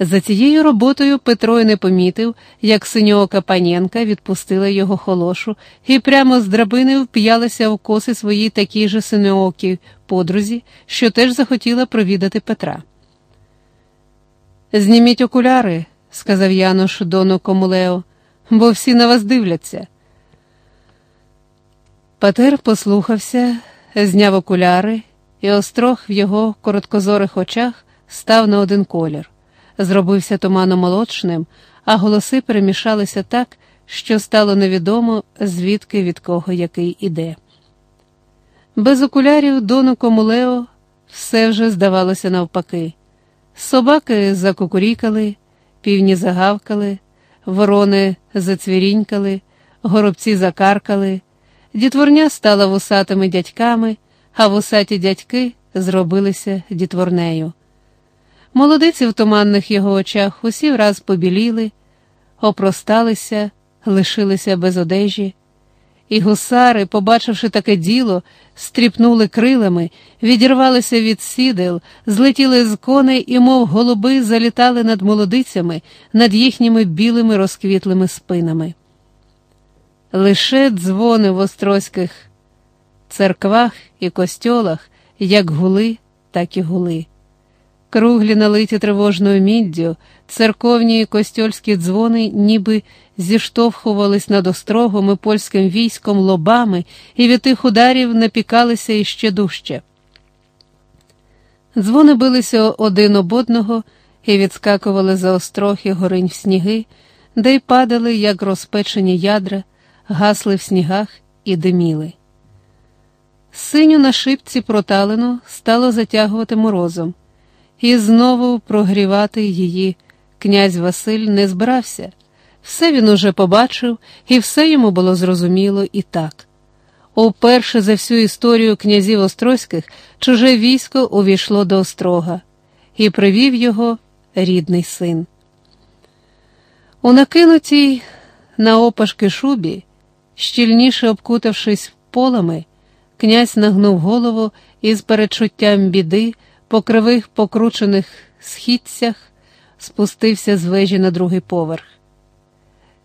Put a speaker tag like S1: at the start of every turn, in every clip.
S1: За цією роботою Петро й не помітив, як синьоока панєнка відпустила його холошу і прямо з драбини вп'ялася в коси своїй такій же синьоокій подрузі, що теж захотіла провідати Петра. Зніміть окуляри, сказав Януш дону Комулео, бо всі на вас дивляться. Петер послухався, зняв окуляри, і острог в його короткозорих очах став на один колір зробився туманом молочним, а голоси перемішалися так, що стало невідомо, звідки від кого який іде. Без окулярів дону Комулео все вже здавалося навпаки. Собаки закукурікали, півні загавкали, ворони зацвірінькали, горобці закаркали, дітворня стала вусатими дядьками, а вусаті дядьки зробилися дітворнею. Молодиці в туманних його очах усі враз побіліли, опросталися, лишилися без одежі, і гусари, побачивши таке діло, стріпнули крилами, відірвалися від сідел, злетіли з коней і, мов голуби, залітали над молодицями, над їхніми білими розквітлими спинами. Лише дзвони в острозьких церквах і костьолах, як гули, так і гули. Круглі налиті тривожною міддю, церковні і костьольські дзвони ніби зіштовхувались над острогом і польським військом лобами і від тих ударів напікалися іще дужче. Дзвони билися один об одного і відскакували за острог і горинь в сніги, де й падали, як розпечені ядра, гасли в снігах і диміли. Синю на шипці проталину стало затягувати морозом і знову прогрівати її князь Василь не збирався. Все він уже побачив, і все йому було зрозуміло і так. Уперше за всю історію князів Острозьких чуже військо увійшло до острога, і привів його рідний син. У накинутій на опашки шубі, щільніше обкутавшись полами, князь нагнув голову і з передчуттям біди по кривих покручених східцях спустився з вежі на другий поверх.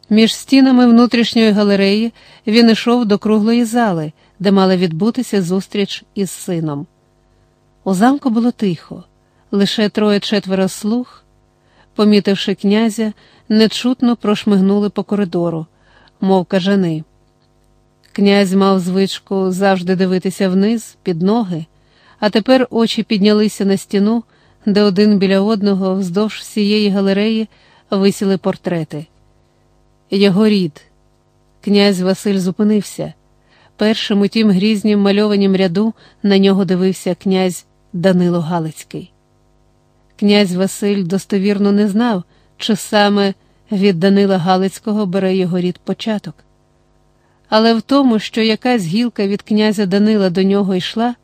S1: Між стінами внутрішньої галереї він йшов до круглої зали, де мала відбутися зустріч із сином. У замку було тихо, лише троє четверо слуг, помітивши князя, нечутно прошмигнули по коридору, мов кажани. Князь мав звичку завжди дивитися вниз, під ноги, а тепер очі піднялися на стіну, де один біля одного вздовж всієї галереї висіли портрети. Його рід. Князь Василь зупинився. Першим у тім грізнім мальованім ряду на нього дивився князь Данило Галицький. Князь Василь достовірно не знав, чи саме від Данила Галицького бере його рід початок. Але в тому, що якась гілка від князя Данила до нього йшла,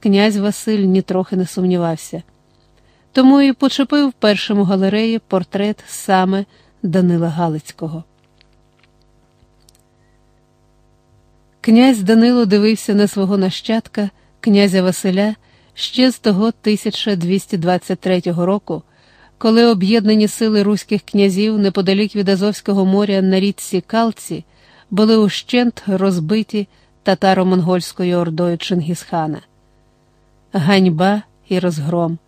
S1: князь Василь нітрохи не сумнівався. Тому і почепив в першому галереї портрет саме Данила Галицького. Князь Данило дивився на свого нащадка, князя Василя, ще з того 1223 року, коли об'єднані сили руських князів неподалік від Азовського моря на річці Калці були ущент розбиті татаро-монгольською ордою Чингісхана ганьба і розгром.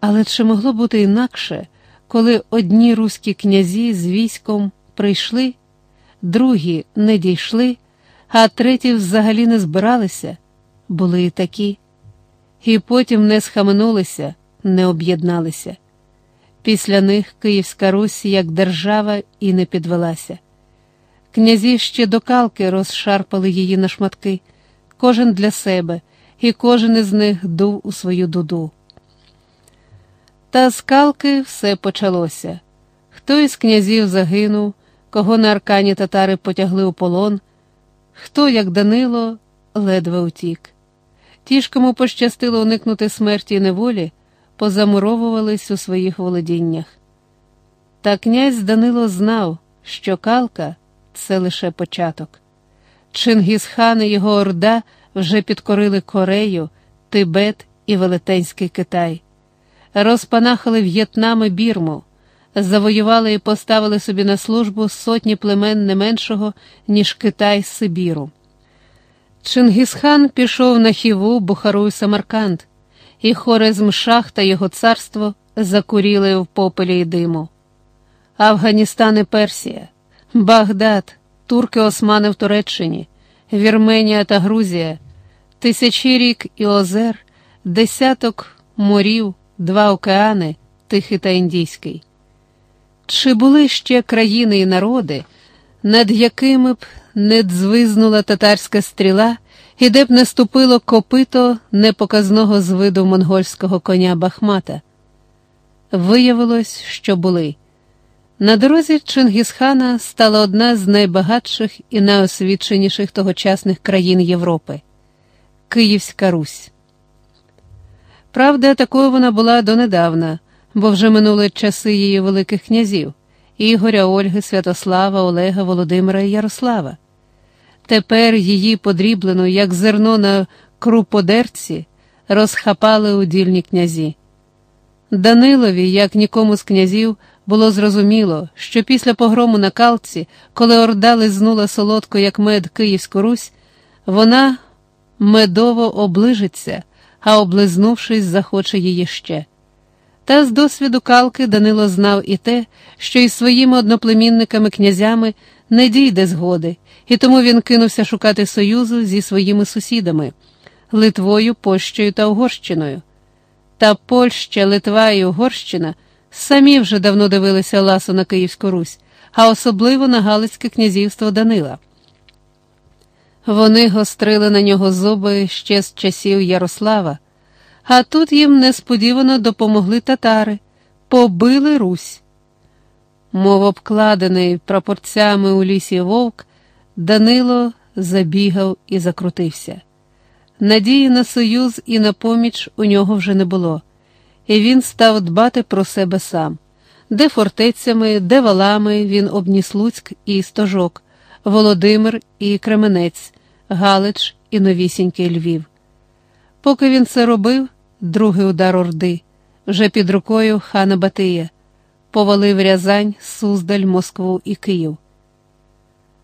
S1: Але чи могло бути інакше, коли одні руські князі з військом прийшли, другі не дійшли, а треті взагалі не збиралися, були і такі, і потім не схаменулися, не об'єдналися. Після них Київська Русь як держава і не підвелася. Князі ще до калки розшарпали її на шматки, кожен для себе і кожен із них дув у свою дуду. Та з калки все почалося. Хто із князів загинув, кого на аркані татари потягли у полон, хто, як Данило, ледве утік. Ті ж, кому пощастило уникнути смерті і неволі, позамуровувались у своїх володіннях. Та князь Данило знав, що калка це лише початок. Чингісхан і його орда вже підкорили Корею, Тибет і Велетенський Китай. розпанахали В'єтнам і Бірму, завоювали і поставили собі на службу сотні племен не меншого, ніж Китай з Сибіру. Чингісхан пішов на Хіву, Бухару і Самарканд, і хорезм шах та його царство закуріли в попелі й диму. Афганістан і Персія, Багдад, турки Османи в Туреччині, Вірменія та Грузія, тисячі рік і озер, десяток морів, два океани, Тихий та Індійський. Чи були ще країни і народи, над якими б не дзвизнула татарська стріла, і де б не ступило копито непоказного з виду монгольського коня Бахмата? Виявилось, що були. На дорозі Чингісхана стала одна з найбагатших і найосвіченіших тогочасних країн Європи Київська Русь. Правда, такою вона була донедавна, бо вже минули часи її великих князів Ігоря, Ольги, Святослава, Олега, Володимира і Ярослава. Тепер її подріблену, як зерно на круподерці, розхапали удільні князі. Данилові, як нікому з князів, було зрозуміло, що після погрому на Калці, коли орда лизнула солодко, як мед Київську Русь, вона медово оближиться, а облизнувшись, захоче її ще. Та з досвіду Калки Данило знав і те, що із своїми одноплемінниками князями не дійде згоди, і тому він кинувся шукати союзу зі своїми сусідами Литвою, Польщею та Угорщиною. Та Польща, Литва і Угорщина самі вже давно дивилися ласо на Київську Русь, а особливо на Галицьке князівство Данила. Вони гострили на нього зуби ще з часів Ярослава, а тут їм несподівано допомогли татари, побили Русь. Мов обкладений прапорцями у лісі вовк, Данило забігав і закрутився. Надії на союз і на поміч у нього вже не було, і він став дбати про себе сам, де фортецями, де валами він обніс Луцьк і Стожок, Володимир і Кременець, Галич і новісінький Львів. Поки він це робив, другий удар Орди, вже під рукою хана Батия, повалив Рязань, Суздаль, Москву і Київ.